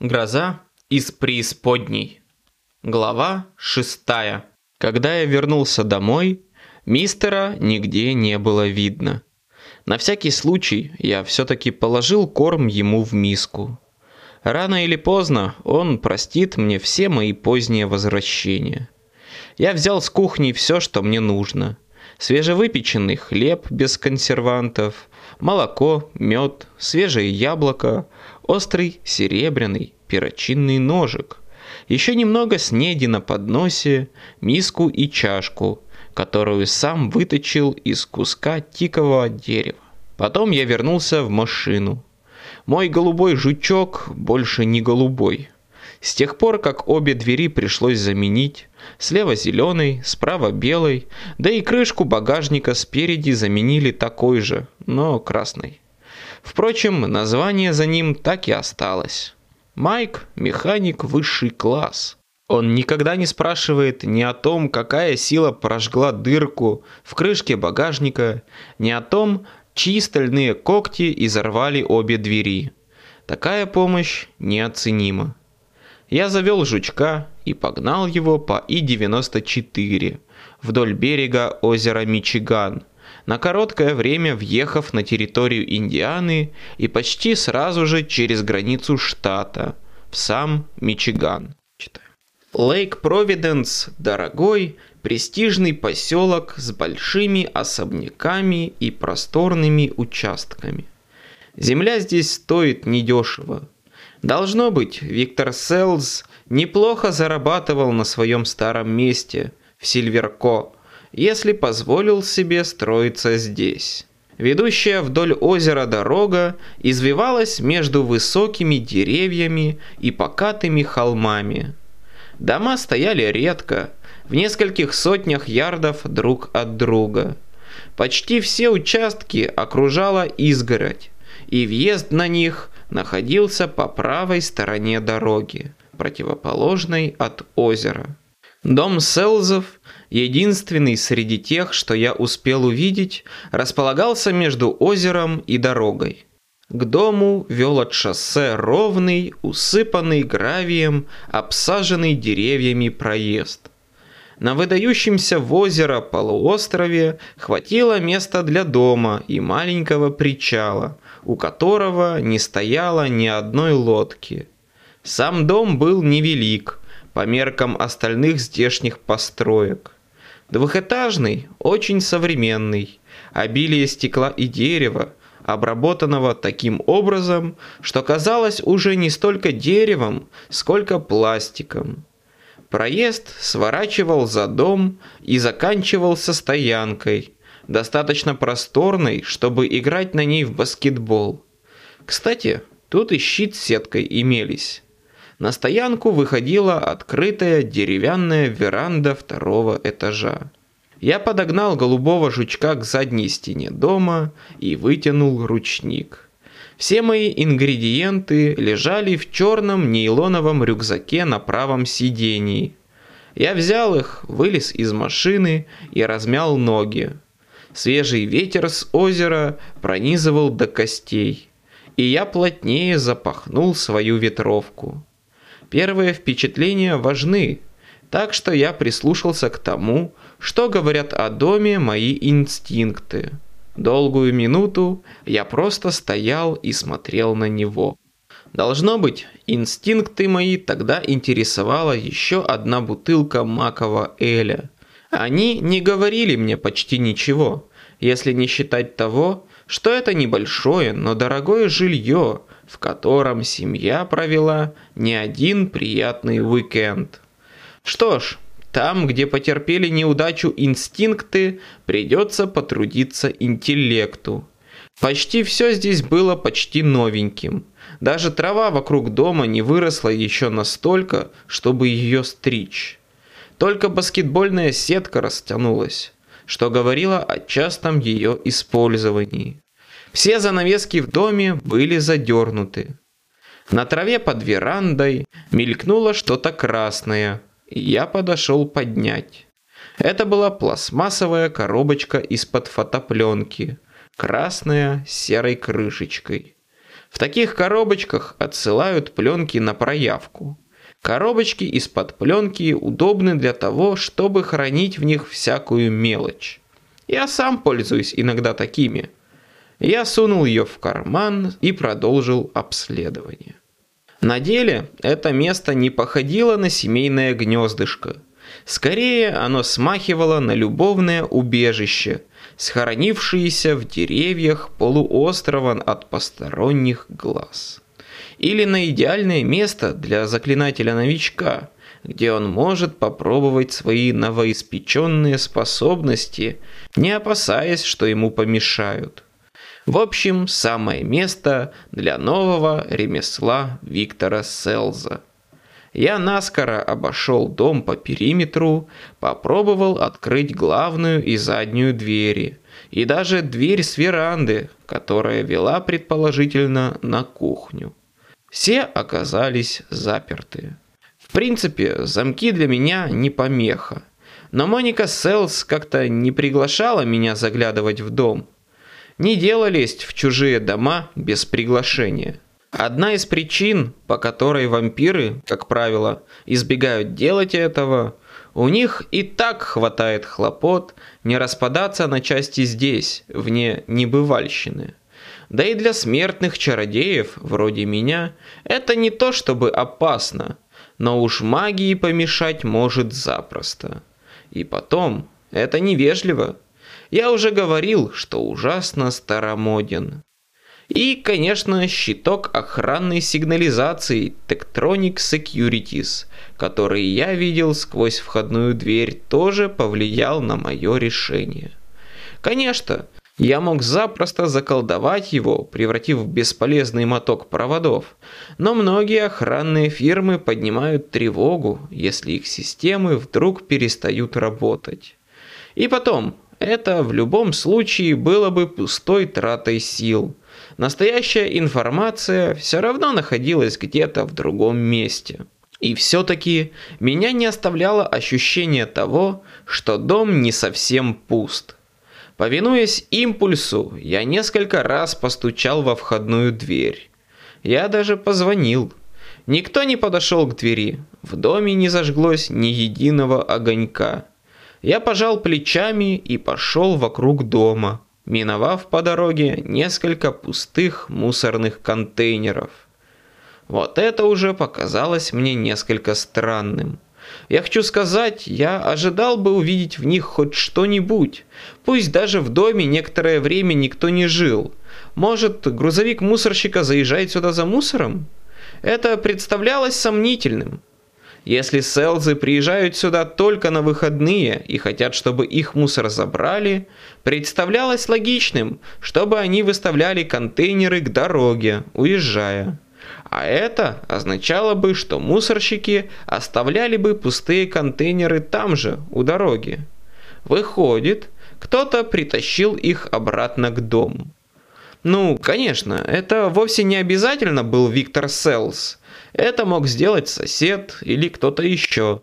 Гроза из преисподней. Глава шестая. Когда я вернулся домой, мистера нигде не было видно. На всякий случай я все-таки положил корм ему в миску. Рано или поздно он простит мне все мои поздние возвращения. Я взял с кухни все, что мне нужно. Свежевыпеченный хлеб без консервантов, молоко, мед, свежее яблоко, острый серебряный перочинный ножик, еще немного снеди на подносе, миску и чашку, которую сам выточил из куска тикового дерева. Потом я вернулся в машину. Мой голубой жучок больше не голубой. С тех пор, как обе двери пришлось заменить, слева зеленый, справа белый, да и крышку багажника спереди заменили такой же, но красной. Впрочем, название за ним так и осталось. Майк – механик высший класс. Он никогда не спрашивает ни о том, какая сила прожгла дырку в крышке багажника, ни о том, чьи стальные когти изорвали обе двери. Такая помощь неоценима. Я завел жучка и погнал его по И-94 вдоль берега озера Мичиган – на короткое время въехав на территорию Индианы и почти сразу же через границу штата, в сам Мичиган. Лейк Провиденс – дорогой, престижный поселок с большими особняками и просторными участками. Земля здесь стоит недешево. Должно быть, Виктор Селз неплохо зарабатывал на своем старом месте в Сильверко – если позволил себе строиться здесь. Ведущая вдоль озера дорога извивалась между высокими деревьями и покатыми холмами. Дома стояли редко, в нескольких сотнях ярдов друг от друга. Почти все участки окружала изгородь, и въезд на них находился по правой стороне дороги, противоположной от озера. Дом Селзов единственный среди тех, что я успел увидеть, располагался между озером и дорогой. К дому вел от шоссе ровный, усыпанный гравием, обсаженный деревьями проезд. На выдающемся в озеро полуострове хватило места для дома и маленького причала, у которого не стояло ни одной лодки. Сам дом был невелик, по меркам остальных здешних построек. Двухэтажный, очень современный, обилие стекла и дерева, обработанного таким образом, что казалось уже не столько деревом, сколько пластиком. Проезд сворачивал за дом и заканчивался стоянкой, достаточно просторной, чтобы играть на ней в баскетбол. Кстати, тут и щит с сеткой имелись. На стоянку выходила открытая деревянная веранда второго этажа. Я подогнал голубого жучка к задней стене дома и вытянул ручник. Все мои ингредиенты лежали в черном нейлоновом рюкзаке на правом сидении. Я взял их, вылез из машины и размял ноги. Свежий ветер с озера пронизывал до костей, и я плотнее запахнул свою ветровку. Первые впечатления важны, так что я прислушался к тому, что говорят о доме мои инстинкты. Долгую минуту я просто стоял и смотрел на него. Должно быть, инстинкты мои тогда интересовала еще одна бутылка макового эля. Они не говорили мне почти ничего, если не считать того, что это небольшое, но дорогое жилье, в котором семья провела не один приятный уикенд. Что ж, там, где потерпели неудачу инстинкты, придется потрудиться интеллекту. Почти все здесь было почти новеньким. Даже трава вокруг дома не выросла еще настолько, чтобы ее стричь. Только баскетбольная сетка растянулась что говорило о частом ее использовании. Все занавески в доме были задернуты. На траве под верандой мелькнуло что-то красное, я подошел поднять. Это была пластмассовая коробочка из-под фотопленки, красная с серой крышечкой. В таких коробочках отсылают пленки на проявку. Коробочки из-под пленки удобны для того, чтобы хранить в них всякую мелочь. Я сам пользуюсь иногда такими. Я сунул ее в карман и продолжил обследование. На деле это место не походило на семейное гнездышко. Скорее оно смахивало на любовное убежище, схоронившееся в деревьях полуострова от посторонних глаз. Или на идеальное место для заклинателя-новичка, где он может попробовать свои новоиспеченные способности, не опасаясь, что ему помешают. В общем, самое место для нового ремесла Виктора Селза. Я наскоро обошел дом по периметру, попробовал открыть главную и заднюю двери, и даже дверь с веранды, которая вела предположительно на кухню. Все оказались заперты. В принципе, замки для меня не помеха. Но Моника Селс как-то не приглашала меня заглядывать в дом. Не дело лезть в чужие дома без приглашения. Одна из причин, по которой вампиры, как правило, избегают делать этого, у них и так хватает хлопот не распадаться на части здесь, вне небывальщины. Да и для смертных чародеев, вроде меня, это не то чтобы опасно, но уж магии помешать может запросто. И потом, это невежливо. Я уже говорил, что ужасно старомоден. И, конечно, щиток охранной сигнализации Tektronic Securities, который я видел сквозь входную дверь, тоже повлиял на мое решение. Конечно, я мог запросто заколдовать его, превратив в бесполезный моток проводов, но многие охранные фирмы поднимают тревогу, если их системы вдруг перестают работать. И потом, это в любом случае было бы пустой тратой сил – Настоящая информация все равно находилась где-то в другом месте. И все-таки меня не оставляло ощущение того, что дом не совсем пуст. Повинуясь импульсу, я несколько раз постучал во входную дверь. Я даже позвонил. Никто не подошел к двери. В доме не зажглось ни единого огонька. Я пожал плечами и пошел вокруг дома миновав по дороге несколько пустых мусорных контейнеров. Вот это уже показалось мне несколько странным. Я хочу сказать, я ожидал бы увидеть в них хоть что-нибудь. Пусть даже в доме некоторое время никто не жил. Может, грузовик мусорщика заезжает сюда за мусором? Это представлялось сомнительным. Если селзы приезжают сюда только на выходные и хотят, чтобы их мусор забрали, представлялось логичным, чтобы они выставляли контейнеры к дороге, уезжая. А это означало бы, что мусорщики оставляли бы пустые контейнеры там же, у дороги. Выходит, кто-то притащил их обратно к дому. Ну, конечно, это вовсе не обязательно был Виктор Селс. Это мог сделать сосед или кто-то еще.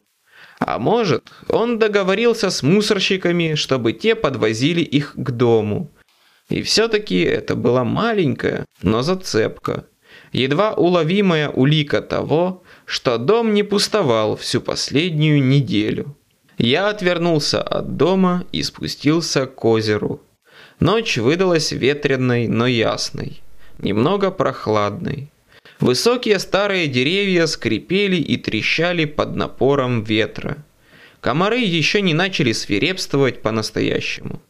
А может, он договорился с мусорщиками, чтобы те подвозили их к дому. И все-таки это была маленькая, но зацепка. Едва уловимая улика того, что дом не пустовал всю последнюю неделю. Я отвернулся от дома и спустился к озеру. Ночь выдалась ветреной, но ясной, немного прохладной. Высокие старые деревья скрипели и трещали под напором ветра. Комары еще не начали свирепствовать по-настоящему.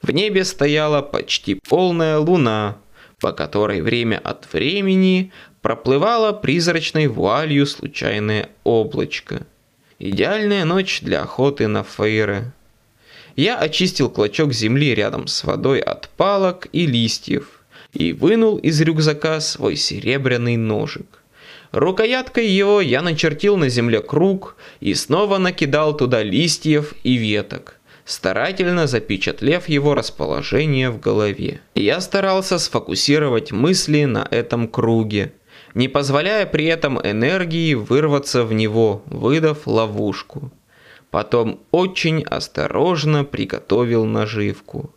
В небе стояла почти полная луна, по которой время от времени проплывало призрачной вуалью случайное облачко. Идеальная ночь для охоты на фейры. Я очистил клочок земли рядом с водой от палок и листьев, и вынул из рюкзака свой серебряный ножик. Рукояткой его я начертил на земле круг и снова накидал туда листьев и веток, старательно запечатлев его расположение в голове. Я старался сфокусировать мысли на этом круге, не позволяя при этом энергии вырваться в него, выдав ловушку. Потом очень осторожно приготовил наживку.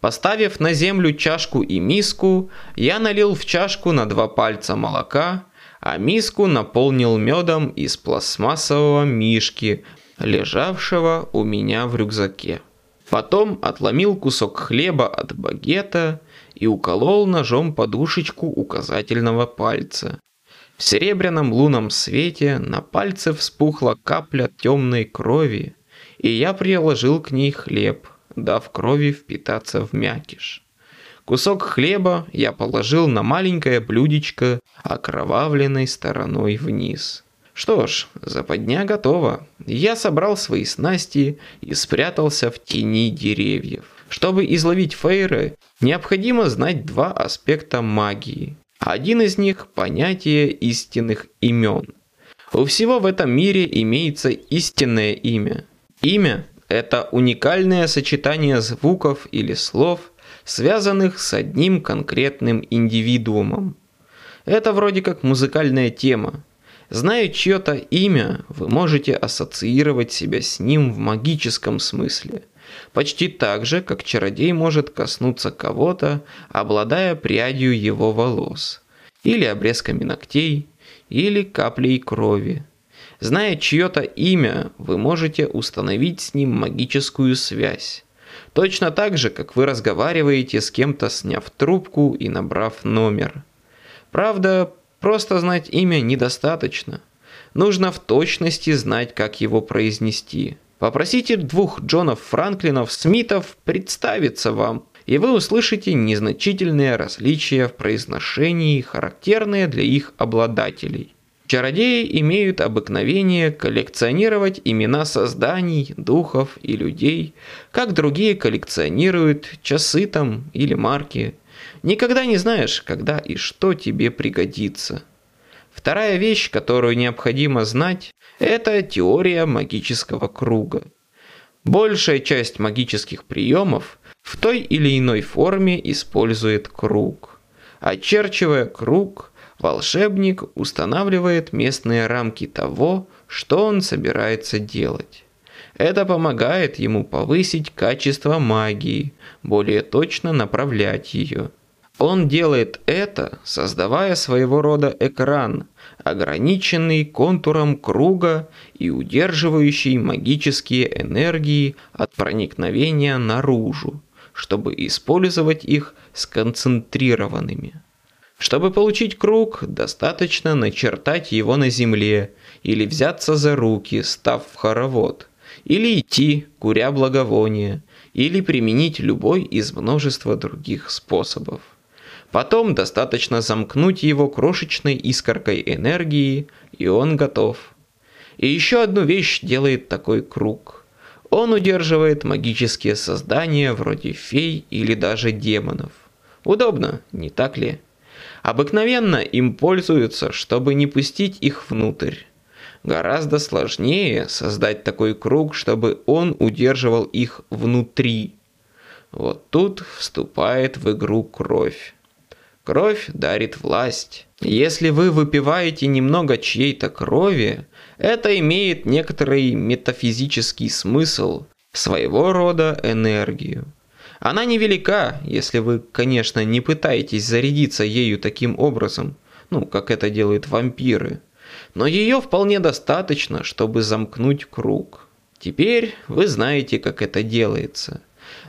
Поставив на землю чашку и миску, я налил в чашку на два пальца молока, а миску наполнил медом из пластмассового мишки, лежавшего у меня в рюкзаке. Потом отломил кусок хлеба от багета и уколол ножом подушечку указательного пальца. В серебряном лунном свете на пальце вспухла капля темной крови, и я приложил к ней хлеб, дав крови впитаться в мякиш. Кусок хлеба я положил на маленькое блюдечко, окровавленной стороной вниз. Что ж, западня готова. Я собрал свои снасти и спрятался в тени деревьев. Чтобы изловить фейры, необходимо знать два аспекта магии. Один из них – понятие истинных имен. У всего в этом мире имеется истинное имя. Имя – это уникальное сочетание звуков или слов, связанных с одним конкретным индивидуумом. Это вроде как музыкальная тема. Зная чье-то имя, вы можете ассоциировать себя с ним в магическом смысле. Почти так же, как чародей может коснуться кого-то, обладая прядью его волос, или обрезками ногтей, или каплей крови. Зная чье-то имя, вы можете установить с ним магическую связь. Точно так же, как вы разговариваете с кем-то, сняв трубку и набрав номер. Правда, Просто знать имя недостаточно. Нужно в точности знать, как его произнести. Попросите двух Джонов Франклинов Смитов представиться вам, и вы услышите незначительные различия в произношении, характерные для их обладателей. Чародеи имеют обыкновение коллекционировать имена созданий, духов и людей, как другие коллекционируют часы там или марки. Никогда не знаешь, когда и что тебе пригодится. Вторая вещь, которую необходимо знать, это теория магического круга. Большая часть магических приемов в той или иной форме использует круг. Очерчивая круг, волшебник устанавливает местные рамки того, что он собирается делать. Это помогает ему повысить качество магии, более точно направлять ее. Он делает это, создавая своего рода экран, ограниченный контуром круга и удерживающий магические энергии от проникновения наружу, чтобы использовать их сконцентрированными. Чтобы получить круг, достаточно начертать его на земле или взяться за руки, став в хоровод, или идти, куря благовония, или применить любой из множества других способов. Потом достаточно замкнуть его крошечной искоркой энергии, и он готов. И еще одну вещь делает такой круг. Он удерживает магические создания вроде фей или даже демонов. Удобно, не так ли? Обыкновенно им пользуются, чтобы не пустить их внутрь. Гораздо сложнее создать такой круг, чтобы он удерживал их внутри. Вот тут вступает в игру кровь. Кровь дарит власть. Если вы выпиваете немного чьей-то крови, это имеет некоторый метафизический смысл, своего рода энергию. Она невелика, если вы, конечно, не пытаетесь зарядиться ею таким образом, ну, как это делают вампиры. Но ее вполне достаточно, чтобы замкнуть круг. Теперь вы знаете, как это делается.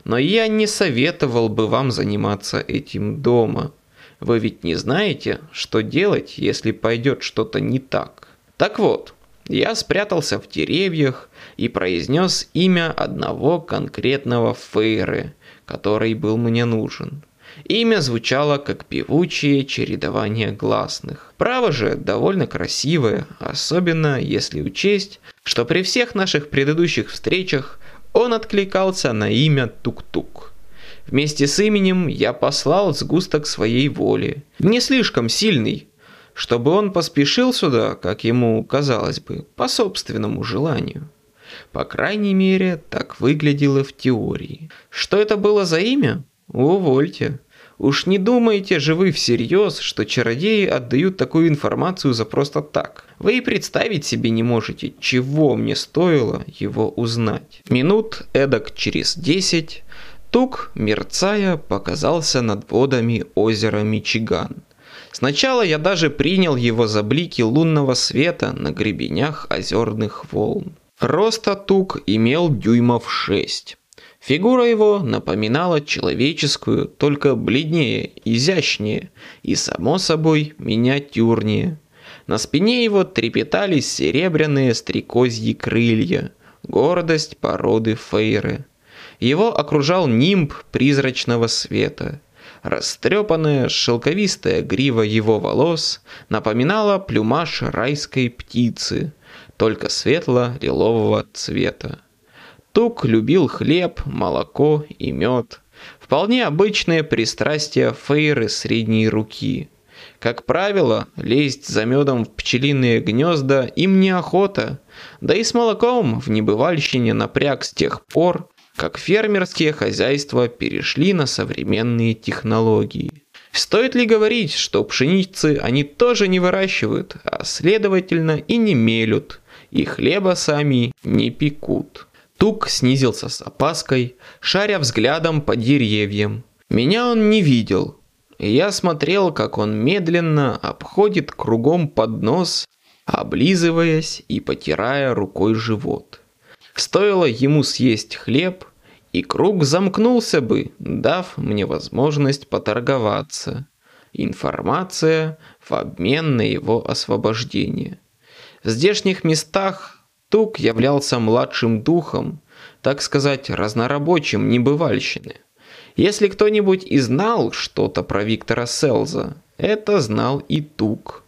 Но я не советовал бы вам заниматься этим дома – вы ведь не знаете, что делать, если пойдет что-то не так. Так вот, я спрятался в деревьях и произнес имя одного конкретного Фейры, который был мне нужен. Имя звучало как певучее чередование гласных. Право же довольно красивое, особенно если учесть, что при всех наших предыдущих встречах он откликался на имя Тук-Тук. Вместе с именем я послал сгусток своей воли. Не слишком сильный, чтобы он поспешил сюда, как ему казалось бы, по собственному желанию. По крайней мере, так выглядело в теории. Что это было за имя? Увольте. Уж не думаете же вы всерьез, что чародеи отдают такую информацию за просто так. Вы и представить себе не можете, чего мне стоило его узнать. Минут эдак через десять Тук, мерцая, показался над водами озера Мичиган. Сначала я даже принял его за блики лунного света на гребенях озерных волн. Роста Тук имел дюймов шесть. Фигура его напоминала человеческую, только бледнее, изящнее и, само собой, миниатюрнее. На спине его трепетали серебряные стрекозьи крылья, гордость породы фейры. Его окружал нимб призрачного света. Растрепанная шелковистая грива его волос напоминала плюмаж райской птицы, только светло-лилового цвета. Тук любил хлеб, молоко и мед. Вполне обычные пристрастия фейры средней руки. Как правило, лезть за медом в пчелиные гнезда им неохота, да и с молоком в небывальщине напряг с тех пор, как фермерские хозяйства перешли на современные технологии. Стоит ли говорить, что пшеницы они тоже не выращивают, а следовательно и не мелют, и хлеба сами не пекут. Тук снизился с опаской, шаря взглядом по деревьям. Меня он не видел. Я смотрел, как он медленно обходит кругом под нос, облизываясь и потирая рукой живот. Стоило ему съесть хлеб, и круг замкнулся бы, дав мне возможность поторговаться. Информация в обмен на его освобождение. В здешних местах Тук являлся младшим духом, так сказать, разнорабочим небывальщины. Если кто-нибудь и знал что-то про Виктора Селза, это знал и Тук.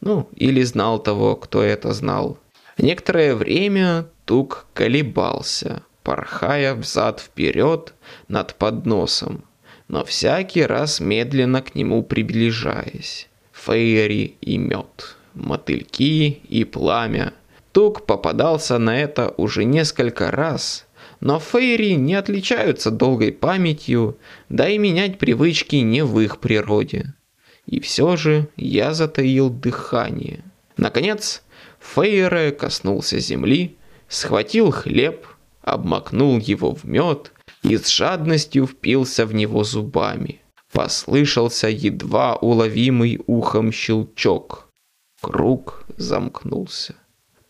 Ну, или знал того, кто это знал. Некоторое время Тук колебался, порхая взад-вперед над подносом, но всякий раз медленно к нему приближаясь. Фейри и мед, мотыльки и пламя – Тук попадался на это уже несколько раз, но фейри не отличаются долгой памятью, да и менять привычки не в их природе. И все же я затаил дыхание. Наконец, Фейре коснулся земли, схватил хлеб, обмакнул его в мед и с жадностью впился в него зубами. Послышался едва уловимый ухом щелчок. Круг замкнулся.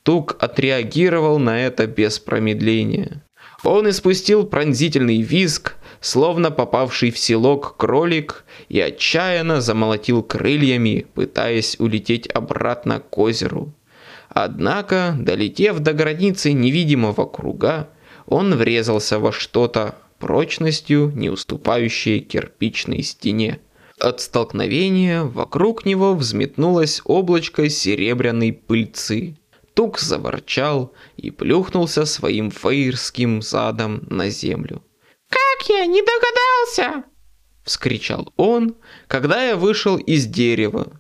Тук отреагировал на это без промедления. Он испустил пронзительный визг, словно попавший в селок кролик, и отчаянно замолотил крыльями, пытаясь улететь обратно к озеру. Однако, долетев до границы невидимого круга, он врезался во что-то прочностью, не уступающей кирпичной стене. От столкновения вокруг него взметнулось облачко серебряной пыльцы. Тук заворчал и плюхнулся своим фейрским задом на землю. «Как я не догадался!» – вскричал он, когда я вышел из дерева.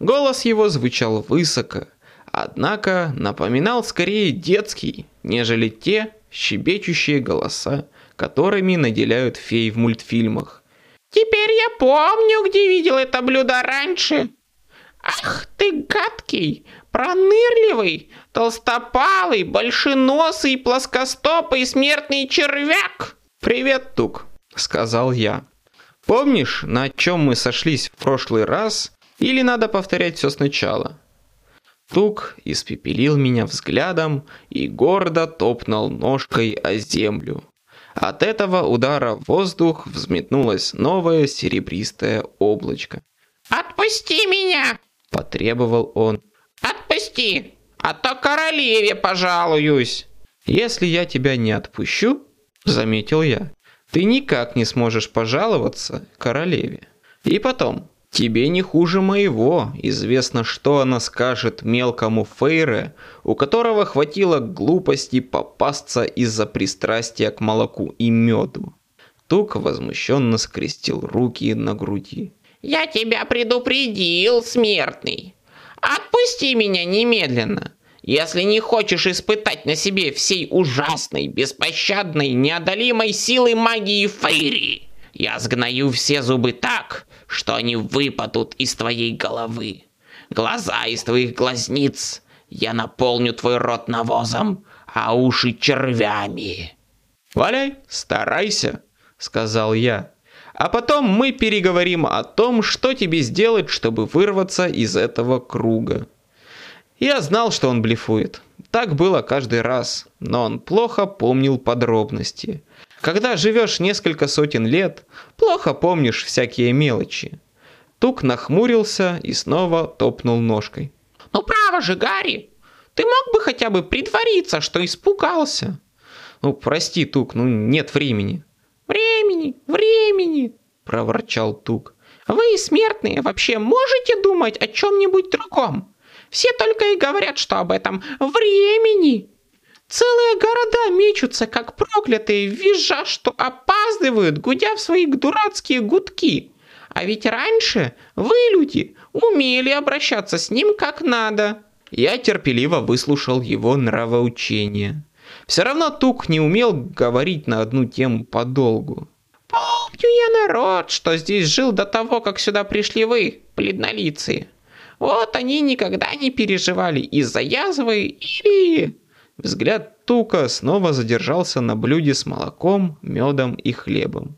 Голос его звучал высоко, однако напоминал скорее детский, нежели те щебечущие голоса, которыми наделяют фей в мультфильмах. «Теперь я помню, где видел это блюдо раньше!» «Ах ты гадкий, пронырливый, толстопалый, большеносый, плоскостопый смертный червяк!» «Привет, Тук», — сказал я. «Помнишь, на чем мы сошлись в прошлый раз? Или надо повторять все сначала?» Тук испепелил меня взглядом и гордо топнул ножкой о землю. От этого удара в воздух взметнулось новое серебристое облачко. «Отпусти меня!» – потребовал он. «Отпусти, а то королеве пожалуюсь!» «Если я тебя не отпущу, – заметил я, – ты никак не сможешь пожаловаться королеве. И потом, тебе не хуже моего известно, что она скажет мелкому Фейре, у которого хватило глупости попасться из-за пристрастия к молоку и меду». Тук возмущенно скрестил руки на груди. «Я тебя предупредил, смертный. Отпусти меня немедленно, если не хочешь испытать на себе всей ужасной, беспощадной, неодолимой силы магии Фейри. Я сгною все зубы так, что они выпадут из твоей головы. Глаза из твоих глазниц. Я наполню твой рот навозом, а уши червями». «Валяй, старайся», сказал я. А потом мы переговорим о том, что тебе сделать, чтобы вырваться из этого круга. Я знал, что он блефует. Так было каждый раз, но он плохо помнил подробности. Когда живешь несколько сотен лет, плохо помнишь всякие мелочи. Тук нахмурился и снова топнул ножкой. «Ну право же, Гарри! Ты мог бы хотя бы притвориться, что испугался?» «Ну, прости, Тук, ну нет времени». «Времени, времени!» – проворчал Тук. «Вы, смертные, вообще можете думать о чем-нибудь другом? Все только и говорят, что об этом времени!» Целые города мечутся, как проклятые, визжа, что опаздывают, гудя в свои дурацкие гудки. А ведь раньше вы, люди, умели обращаться с ним как надо. Я терпеливо выслушал его нравоучение. Все равно Тук не умел говорить на одну тему подолгу. Помню я народ, что здесь жил до того, как сюда пришли вы, бледнолицые. Вот они никогда не переживали из-за язвы или Взгляд Тука снова задержался на блюде с молоком, медом и хлебом.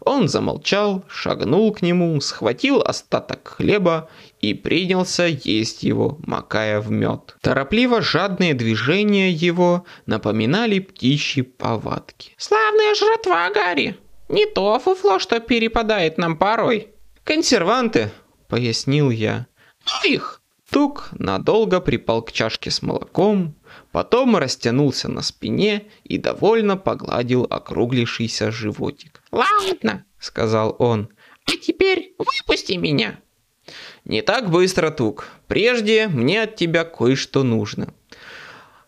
Он замолчал, шагнул к нему, схватил остаток хлеба и принялся есть его, макая в мед. Торопливо жадные движения его напоминали птичьи повадки. «Славная жратва, Гарри! Не то фуфло, что перепадает нам порой!» «Консерванты!» — пояснил я. «Ну их!» Тук надолго припал к чашке с молоком, Потом растянулся на спине и довольно погладил округлившийся животик. «Ладно», — сказал он, — «а теперь выпусти меня». «Не так быстро, Тук. Прежде мне от тебя кое-что нужно».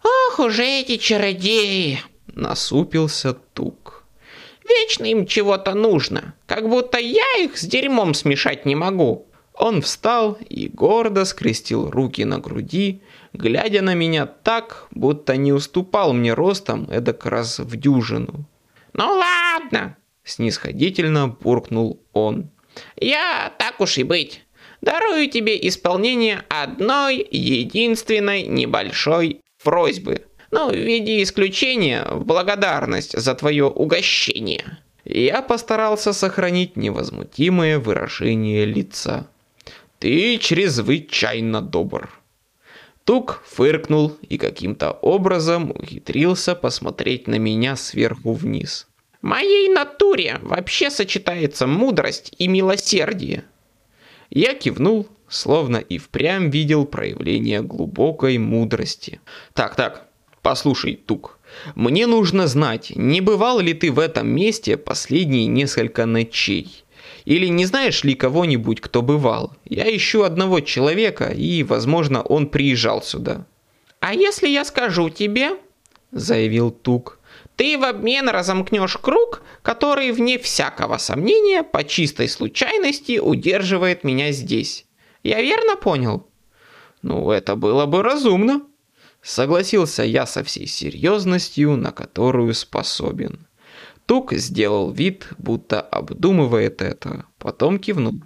«Ох уже эти чародеи!» — насупился Тук. «Вечно им чего-то нужно, как будто я их с дерьмом смешать не могу». Он встал и гордо скрестил руки на груди, глядя на меня так, будто не уступал мне ростом эдак раз в дюжину. «Ну ладно!» – снисходительно буркнул он. «Я, так уж и быть, дарую тебе исполнение одной единственной небольшой просьбы. Ну, в виде исключения в благодарность за твое угощение». Я постарался сохранить невозмутимое выражение лица. «Ты чрезвычайно добр», Тук фыркнул и каким-то образом ухитрился посмотреть на меня сверху вниз. «В моей натуре вообще сочетается мудрость и милосердие». Я кивнул, словно и впрямь видел проявление глубокой мудрости. «Так-так, послушай, Тук, мне нужно знать, не бывал ли ты в этом месте последние несколько ночей?» Или не знаешь ли кого-нибудь, кто бывал? Я ищу одного человека, и, возможно, он приезжал сюда». «А если я скажу тебе?» – заявил Тук. «Ты в обмен разомкнешь круг, который, вне всякого сомнения, по чистой случайности удерживает меня здесь. Я верно понял?» «Ну, это было бы разумно», – согласился я со всей серьезностью, на которую способен. Тук сделал вид, будто обдумывает это, потом кивнул.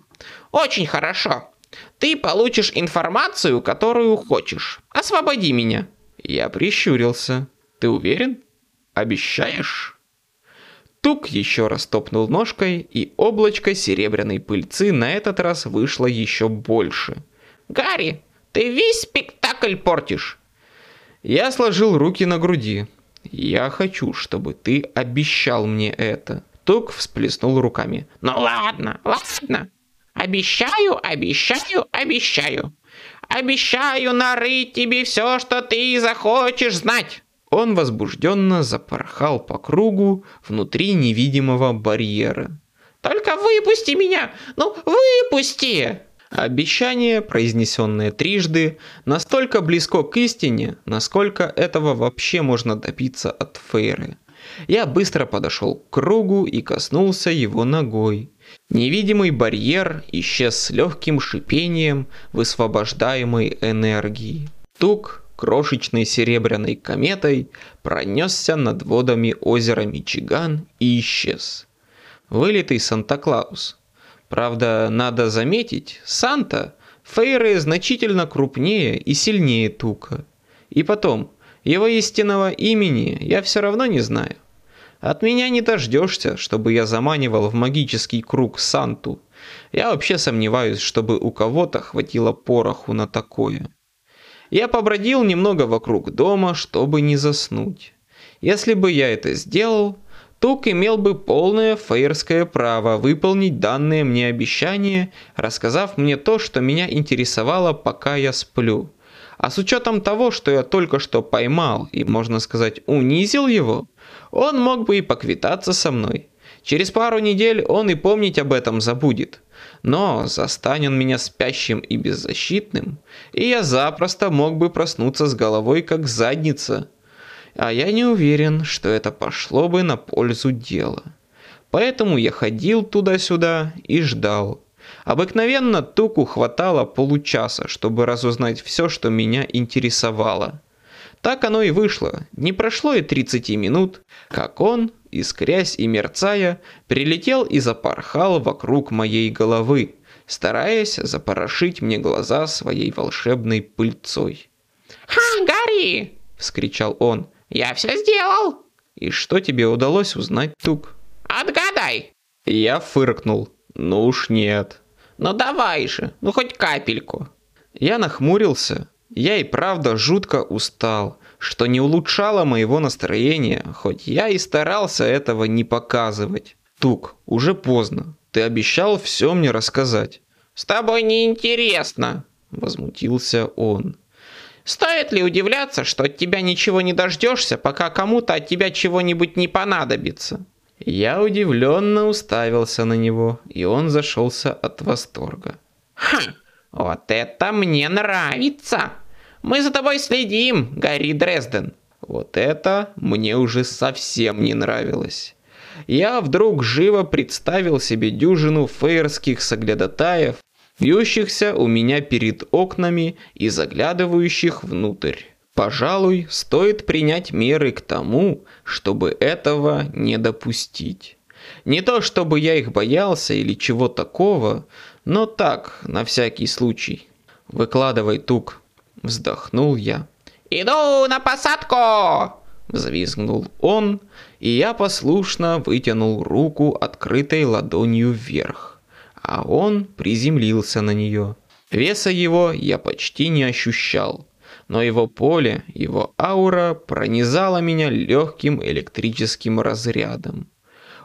«Очень хорошо. Ты получишь информацию, которую хочешь. Освободи меня». Я прищурился. «Ты уверен? Обещаешь?» Тук еще раз топнул ножкой, и облачко серебряной пыльцы на этот раз вышло еще больше. «Гарри, ты весь спектакль портишь!» Я сложил руки на груди. «Я хочу, чтобы ты обещал мне это». Тук всплеснул руками. «Ну ладно, ладно. Обещаю, обещаю, обещаю. Обещаю нарыть тебе все, что ты захочешь знать». Он возбужденно запорхал по кругу внутри невидимого барьера. «Только выпусти меня! Ну, выпусти!» Обещание, произнесенное трижды, настолько близко к истине, насколько этого вообще можно добиться от Фейры. Я быстро подошел к кругу и коснулся его ногой. Невидимый барьер исчез с легким шипением высвобождаемой энергии. Тук крошечной серебряной кометой пронесся над водами озера Мичиган и исчез. Вылитый Санта-Клаус – Правда, надо заметить, Санта Фейры значительно крупнее и сильнее Тука. И потом, его истинного имени я все равно не знаю. От меня не дождешься, чтобы я заманивал в магический круг Санту. Я вообще сомневаюсь, чтобы у кого-то хватило пороху на такое. Я побродил немного вокруг дома, чтобы не заснуть. Если бы я это сделал, Тук имел бы полное фейерское право выполнить данное мне обещание, рассказав мне то, что меня интересовало, пока я сплю. А с учетом того, что я только что поймал и, можно сказать, унизил его, он мог бы и поквитаться со мной. Через пару недель он и помнить об этом забудет. Но застань он меня спящим и беззащитным, и я запросто мог бы проснуться с головой как задница. А я не уверен, что это пошло бы на пользу дела. Поэтому я ходил туда-сюда и ждал. Обыкновенно Туку хватало получаса, чтобы разузнать все, что меня интересовало. Так оно и вышло. Не прошло и 30 минут, как он, искрясь и мерцая, прилетел и запорхал вокруг моей головы, стараясь запорошить мне глаза своей волшебной пыльцой. «Ха, Гарри!» – вскричал он. «Я все сделал!» «И что тебе удалось узнать, Тук?» «Отгадай!» Я фыркнул. «Ну уж нет». «Ну давай же, ну хоть капельку». Я нахмурился, я и правда жутко устал, что не улучшало моего настроения, хоть я и старался этого не показывать. Тук, уже поздно. Ты обещал все мне рассказать. С тобой неинтересно, возмутился он. Стоит ли удивляться, что от тебя ничего не дождешься, пока кому-то от тебя чего-нибудь не понадобится? Я удивленно уставился на него, и он зашелся от восторга. Ха, вот это мне нравится! Мы за тобой следим, Гарри Дрезден. Вот это мне уже совсем не нравилось. Я вдруг живо представил себе дюжину фейерских соглядатаев, вьющихся у меня перед окнами и заглядывающих внутрь. Пожалуй, стоит принять меры к тому, чтобы этого не допустить. Не то чтобы я их боялся или чего такого, но так, на всякий случай. Выкладывай тук. Вздохнул я. «Иду на посадку!» Взвизгнул он, и я послушно вытянул руку открытой ладонью вверх. А он приземлился на нее. Веса его я почти не ощущал, но его поле, его аура пронизала меня легким электрическим разрядом.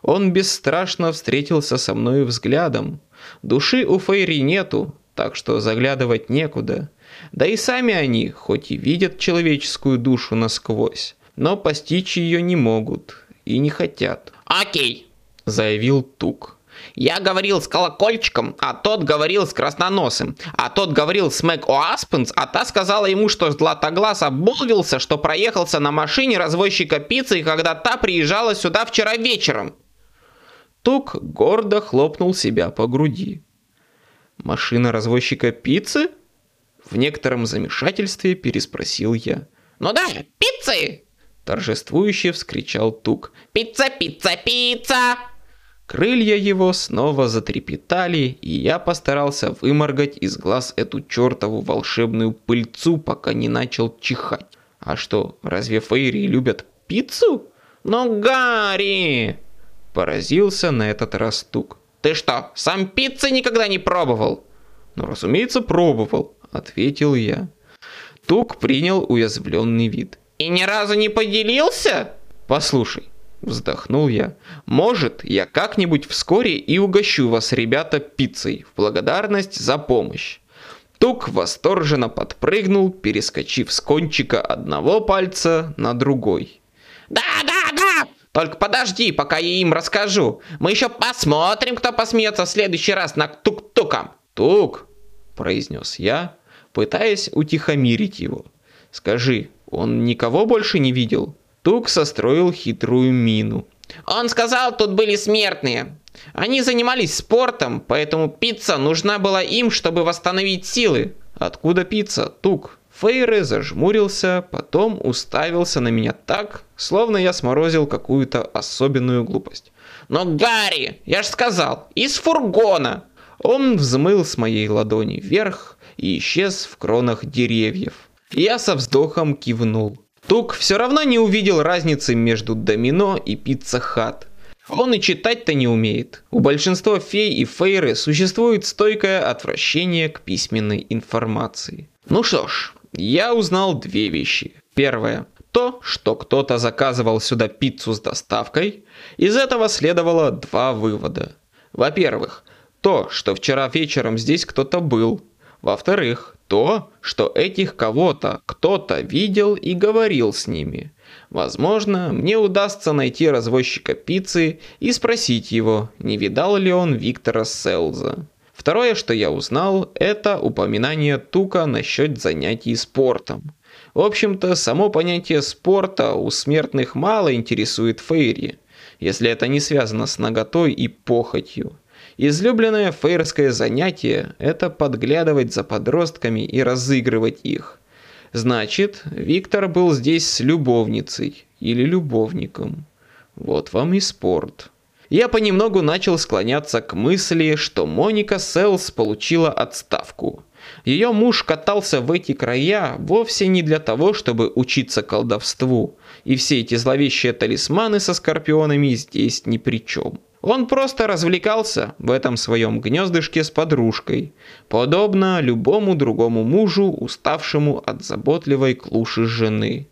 Он бесстрашно встретился со мной взглядом. Души у Фейри нету, так что заглядывать некуда. Да и сами они, хоть и видят человеческую душу насквозь, но постичь ее не могут и не хотят. «Окей», — заявил Тук. «Я говорил с колокольчиком, а тот говорил с красноносым, а тот говорил с Мэг Оаспенс, а та сказала ему, что Златоглаз обмолвился, что проехался на машине развозчика пиццы, когда та приезжала сюда вчера вечером». Тук гордо хлопнул себя по груди. «Машина развозчика пиццы?» В некотором замешательстве переспросил я. «Ну да, пиццы!» Торжествующе вскричал Тук. «Пицца, пицца, пицца!» Крылья его снова затрепетали, и я постарался выморгать из глаз эту чертову волшебную пыльцу, пока не начал чихать. А что, разве фейри любят пиццу? Ну, Гарри! Поразился на этот раз Тук. Ты что, сам пиццы никогда не пробовал? Ну, разумеется, пробовал ответил я. Тук принял уязвленный вид. «И ни разу не поделился?» «Послушай», вздохнул я. «Может, я как-нибудь вскоре и угощу вас, ребята, пиццей в благодарность за помощь». Тук восторженно подпрыгнул, перескочив с кончика одного пальца на другой. «Да, да, да! Только подожди, пока я им расскажу. Мы еще посмотрим, кто посмеется в следующий раз на тук-туком». «Тук!» – произнес я, пытаясь утихомирить его. «Скажи, он никого больше не видел?» Тук состроил хитрую мину. «Он сказал, тут были смертные. Они занимались спортом, поэтому пицца нужна была им, чтобы восстановить силы». «Откуда пицца, Тук?» Фейре зажмурился, потом уставился на меня так, словно я сморозил какую-то особенную глупость. «Но Гарри, я ж сказал, из фургона!» Он взмыл с моей ладони вверх, и исчез в кронах деревьев. Я со вздохом кивнул. Тук все равно не увидел разницы между домино и пицца-хат. Он и читать-то не умеет. У большинства фей и фейры существует стойкое отвращение к письменной информации. Ну что ж, я узнал две вещи. Первое. То, что кто-то заказывал сюда пиццу с доставкой. Из этого следовало два вывода. Во-первых, то, что вчера вечером здесь кто-то был. Во-вторых, то, что этих кого-то кто-то видел и говорил с ними. Возможно, мне удастся найти развозчика пиццы и спросить его, не видал ли он Виктора Селза. Второе, что я узнал, это упоминание Тука насчет занятий спортом. В общем-то, само понятие спорта у смертных мало интересует Фейри, если это не связано с наготой и похотью. Излюбленное фейерское занятие – это подглядывать за подростками и разыгрывать их. Значит, Виктор был здесь с любовницей или любовником. Вот вам и спорт. Я понемногу начал склоняться к мысли, что Моника Селс получила отставку. Ее муж катался в эти края вовсе не для того, чтобы учиться колдовству, и все эти зловещие талисманы со скорпионами здесь ни при чем. Он просто развлекался в этом своем гнездышке с подружкой, подобно любому другому мужу, уставшему от заботливой клуши жены.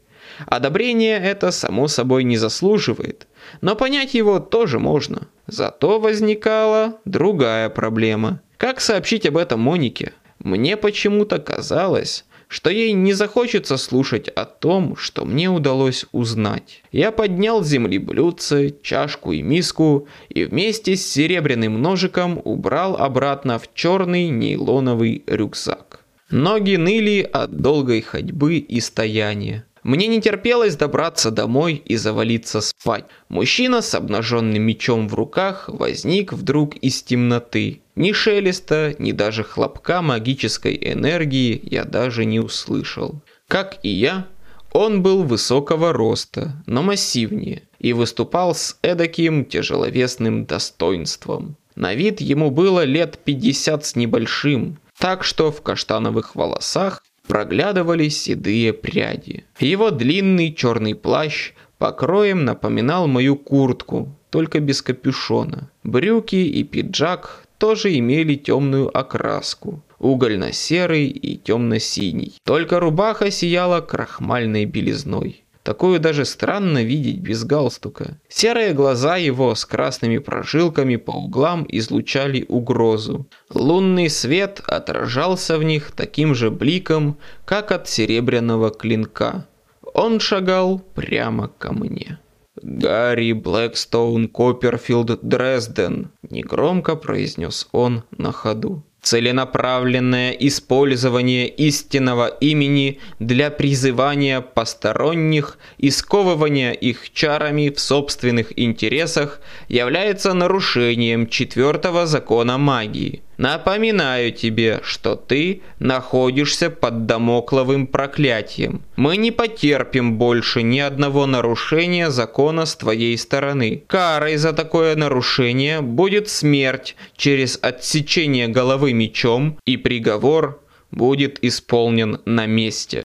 Одобрение это само собой не заслуживает, но понять его тоже можно. Зато возникала другая проблема. Как сообщить об этом Монике? Мне почему-то казалось, что ей не захочется слушать о том, что мне удалось узнать. Я поднял с земли блюдце, чашку и миску и вместе с серебряным ножиком убрал обратно в черный нейлоновый рюкзак. Ноги ныли от долгой ходьбы и стояния. Мне не терпелось добраться домой и завалиться спать. Мужчина с обнаженным мечом в руках возник вдруг из темноты. Ни шелеста, ни даже хлопка магической энергии я даже не услышал. Как и я, он был высокого роста, но массивнее, и выступал с эдаким тяжеловесным достоинством. На вид ему было лет 50 с небольшим, так что в каштановых волосах проглядывали седые пряди. Его длинный черный плащ покроем напоминал мою куртку, только без капюшона. Брюки и пиджак тоже имели темную окраску, угольно-серый и темно-синий. Только рубаха сияла крахмальной белизной. Такую даже странно видеть без галстука. Серые глаза его с красными прожилками по углам излучали угрозу. Лунный свет отражался в них таким же бликом, как от серебряного клинка. Он шагал прямо ко мне. «Гарри Блэкстоун Копперфилд Дрезден», – негромко произнес он на ходу. Целенаправленное использование истинного имени для призывания посторонних и сковывания их чарами в собственных интересах является нарушением четвертого закона магии – Напоминаю тебе, что ты находишься под домокловым проклятием. Мы не потерпим больше ни одного нарушения закона с твоей стороны. Карой за такое нарушение будет смерть через отсечение головы мечом и приговор будет исполнен на месте.